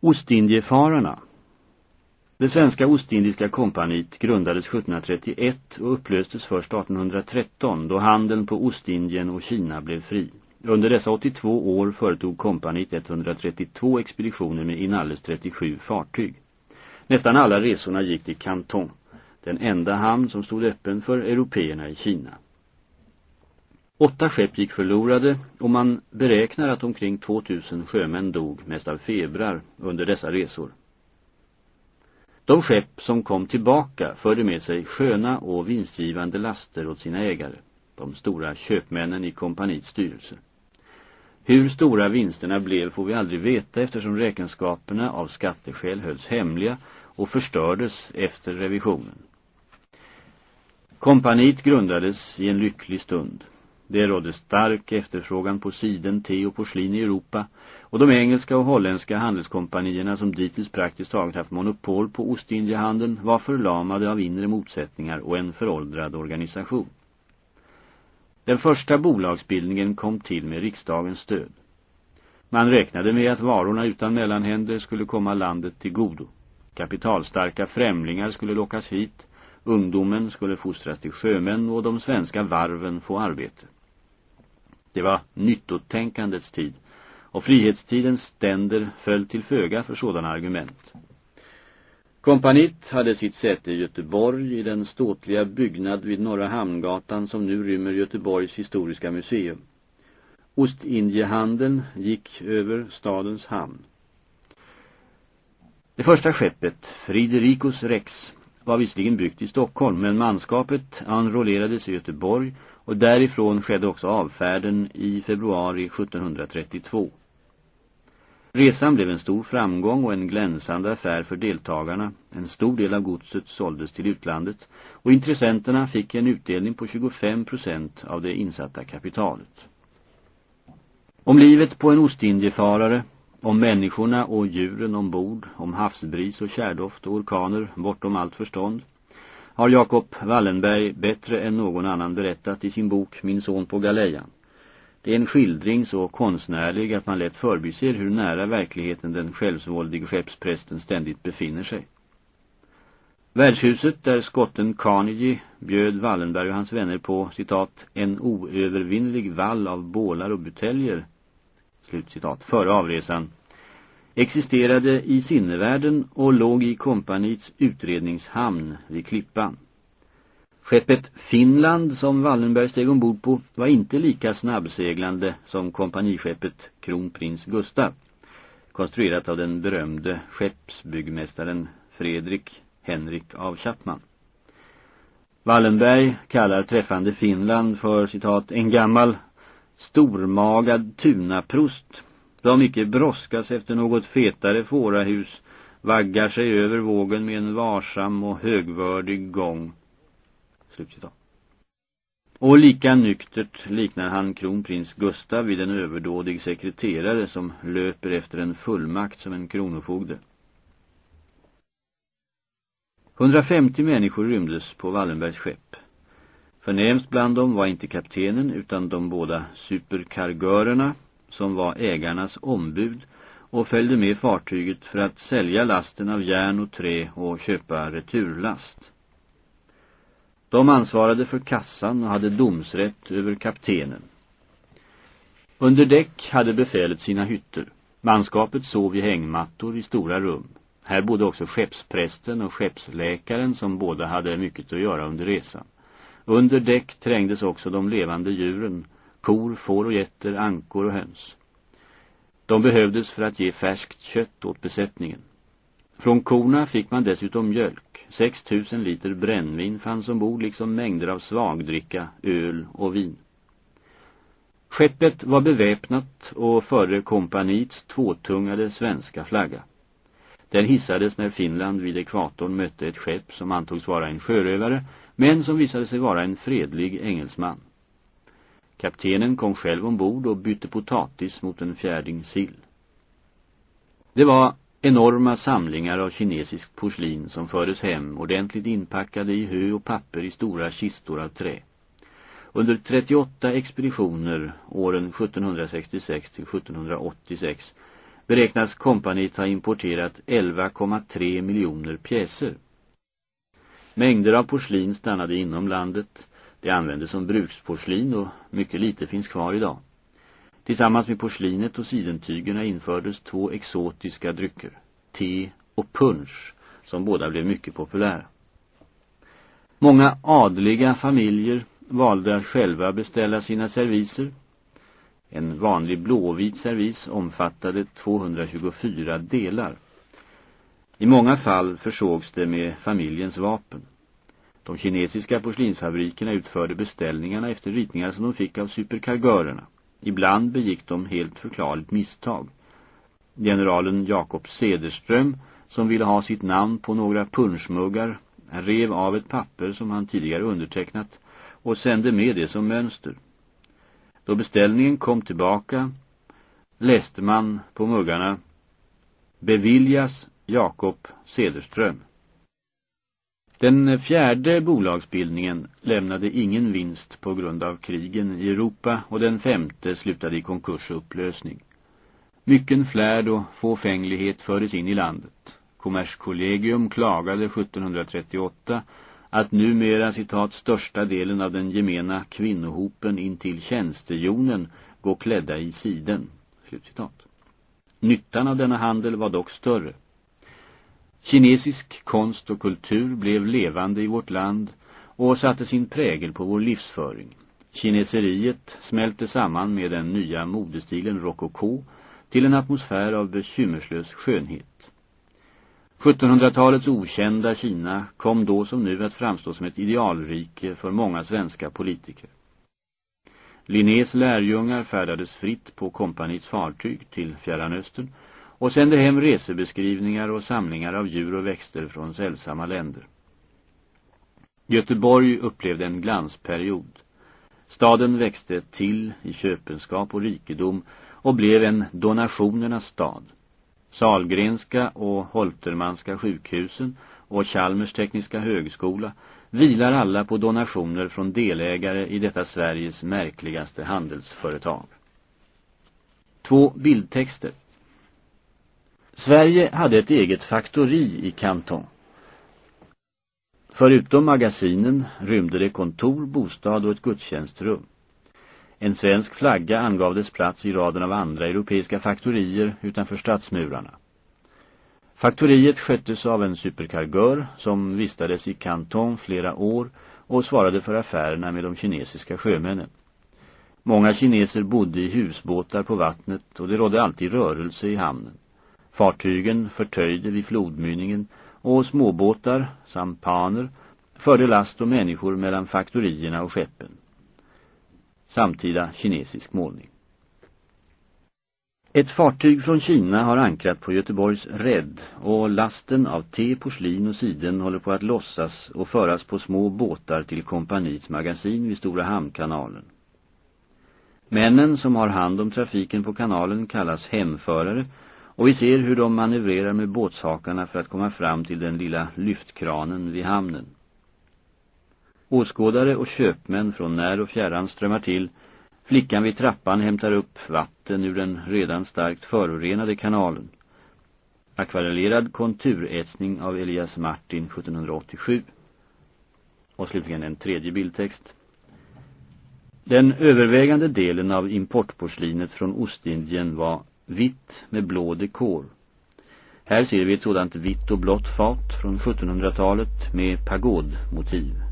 Ostindiefararna Det svenska Ostindiska kompaniet grundades 1731 och upplöstes först 1813 då handeln på Ostindien och Kina blev fri. Under dessa 82 år företog kompaniet 132 expeditioner med inalles 37 fartyg. Nästan alla resorna gick till Canton, den enda hamn som stod öppen för européerna i Kina. Åtta skepp gick förlorade och man beräknar att omkring 2000 sjömän dog, mest av febrar, under dessa resor. De skepp som kom tillbaka förde med sig sköna och vinstgivande laster åt sina ägare, de stora köpmännen i kompaniets styrelse. Hur stora vinsterna blev får vi aldrig veta eftersom räkenskaperna av skatteskäl hölls hemliga och förstördes efter revisionen. Kompaniet grundades i en lycklig stund. Det rådde stark efterfrågan på siden, te och porslin i Europa och de engelska och holländska handelskompanierna som dittills praktiskt taget haft monopol på Ostindiehandeln var förlamade av inre motsättningar och en föråldrad organisation. Den första bolagsbildningen kom till med riksdagens stöd. Man räknade med att varorna utan mellanhänder skulle komma landet till godo. Kapitalstarka främlingar skulle lockas hit, ungdomen skulle fostras till sjömän och de svenska varven få arbete. Det var nyttotänkandets tid och frihetstidens ständer föll till föga för sådana argument. Kompaniet hade sitt säte i Göteborg i den ståtliga byggnad vid Norra Hamngatan som nu rymmer Göteborgs historiska museum. Ostindiehandeln gick över stadens hamn. Det första skeppet, Fridericus Rex, var visserligen byggt i Stockholm men manskapet enrollerades i Göteborg och därifrån skedde också avfärden i februari 1732. Resan blev en stor framgång och en glänsande affär för deltagarna. En stor del av godset såldes till utlandet och intressenterna fick en utdelning på 25 procent av det insatta kapitalet. Om livet på en ostindiefarare, om människorna och djuren ombord, om havsbris och kärdoft och orkaner bortom allt förstånd har Jakob Wallenberg bättre än någon annan berättat i sin bok Min son på galejan. Det är en skildring så konstnärlig att man lätt förbiser hur nära verkligheten den självsvåldige skeppsprästen ständigt befinner sig. Värdshuset där skotten Carnegie bjöd Wallenberg och hans vänner på, citat, en oövervinnlig vall av bålar och buteljer, slutcitat, före avresan, existerade i sinnevärlden och låg i kompaniets utredningshamn vid Klippan. Skeppet Finland som Wallenberg steg ombord på var inte lika snabbseglande som kompaniskeppet Kronprins Gustav, konstruerat av den berömde skeppsbyggmästaren Fredrik Henrik av Chapman. Wallenberg kallar träffande Finland för, citat, en gammal stormagad tunaprost de icke bråskas efter något fetare fårahus vaggar sig över vågen med en varsam och högvördig gång. Slutcitat. Och lika nyktert liknar han kronprins Gustav vid en överdådig sekreterare som löper efter en fullmakt som en kronofogde. 150 människor rymdes på Wallenbergs skepp. Förnämst bland dem var inte kaptenen utan de båda superkargörerna som var ägarnas ombud och följde med fartyget för att sälja lasten av järn och trä och köpa returlast. De ansvarade för kassan och hade domsrätt över kaptenen. Under däck hade befälet sina hytter. Manskapet sov i hängmattor i stora rum. Här bodde också skeppsprästen och skeppsläkaren som båda hade mycket att göra under resan. Under däck trängdes också de levande djuren, kor, får och getter, ankor och höns. De behövdes för att ge färskt kött åt besättningen. Från korna fick man dessutom mjölk. 6 000 liter brännvin fanns ombord liksom mängder av svagdricka, öl och vin. Skeppet var beväpnat och förde kompaniets tvåtungade svenska flagga. Den hissades när Finland vid ekvatorn mötte ett skepp som antogs vara en sjörövare, men som visade sig vara en fredlig engelsman. Kaptenen kom själv ombord och bytte potatis mot en fjärding sill. Det var enorma samlingar av kinesisk porslin som fördes hem ordentligt inpackade i hö och papper i stora kistor av trä. Under 38 expeditioner åren 1766 till 1786 beräknas kompaniet ha importerat 11,3 miljoner pjäser. Mängder av porslin stannade inom landet. Det användes som bruksporslin och mycket lite finns kvar idag. Tillsammans med porslinet och sidentygerna infördes två exotiska drycker, te och punch, som båda blev mycket populära. Många adliga familjer valde att själva beställa sina serviser. En vanlig blåvit servis omfattade 224 delar. I många fall försågs det med familjens vapen. De kinesiska porslinsfabrikerna utförde beställningarna efter ritningar som de fick av superkargörerna. Ibland begick de helt förklarligt misstag. Generalen Jakob Sederström, som ville ha sitt namn på några punschmuggar, rev av ett papper som han tidigare undertecknat och sände med det som mönster. Då beställningen kom tillbaka läste man på muggarna Beviljas Jakob Sederström. Den fjärde bolagsbildningen lämnade ingen vinst på grund av krigen i Europa och den femte slutade i konkurs och upplösning. Mycken flärd och fåfänglighet fördes in i landet. Kommerskollegium klagade 1738 att numera citat största delen av den gemena kvinnohopen intill tjänstejonen går klädda i siden. Slutcitat. Nyttan av denna handel var dock större. Kinesisk konst och kultur blev levande i vårt land och satte sin prägel på vår livsföring. Kineseriet smälte samman med den nya modestilen rokoko till en atmosfär av bekymmerslös skönhet. 1700-talets okända Kina kom då som nu att framstå som ett idealrike för många svenska politiker. Linnés lärjungar färdades fritt på kompaniets fartyg till Fjärran Östern och sände hem resebeskrivningar och samlingar av djur och växter från sällsamma länder. Göteborg upplevde en glansperiod. Staden växte till i köpenskap och rikedom och blev en donationernas stad. Salgrenska och Holtermanska sjukhusen och Chalmers tekniska högskola vilar alla på donationer från delägare i detta Sveriges märkligaste handelsföretag. Två bildtexter. Sverige hade ett eget faktori i Kanton. Förutom magasinen rymde det kontor, bostad och ett gudstjänstrum. En svensk flagga angav dess plats i raden av andra europeiska faktorier utanför stadsmurarna. Faktoriet sköttes av en superkargör som vistades i Kanton flera år och svarade för affärerna med de kinesiska sjömännen. Många kineser bodde i husbåtar på vattnet och det rådde alltid rörelse i hamnen. Fartygen förtöjde vid flodmynningen och småbåtar, sampaner, förde last och människor mellan faktorierna och skeppen. Samtida kinesisk målning. Ett fartyg från Kina har ankrat på Göteborgs rädd och lasten av te, porslin och siden håller på att lossas och föras på små båtar till kompaniets magasin vid Stora hamnkanalen. Männen som har hand om trafiken på kanalen kallas hemförare och vi ser hur de manövrerar med båtshakarna för att komma fram till den lilla lyftkranen vid hamnen. Åskådare och köpmän från när och fjärran strömmar till. Flickan vid trappan hämtar upp vatten ur den redan starkt förorenade kanalen. Akvarellerad konturätsning av Elias Martin 1787. Och slutligen en tredje bildtext. Den övervägande delen av importporslinet från Ostindien var vitt med blå dekor. Här ser vi ett sådant vitt och blått fat från 1700-talet med pagodmotiv.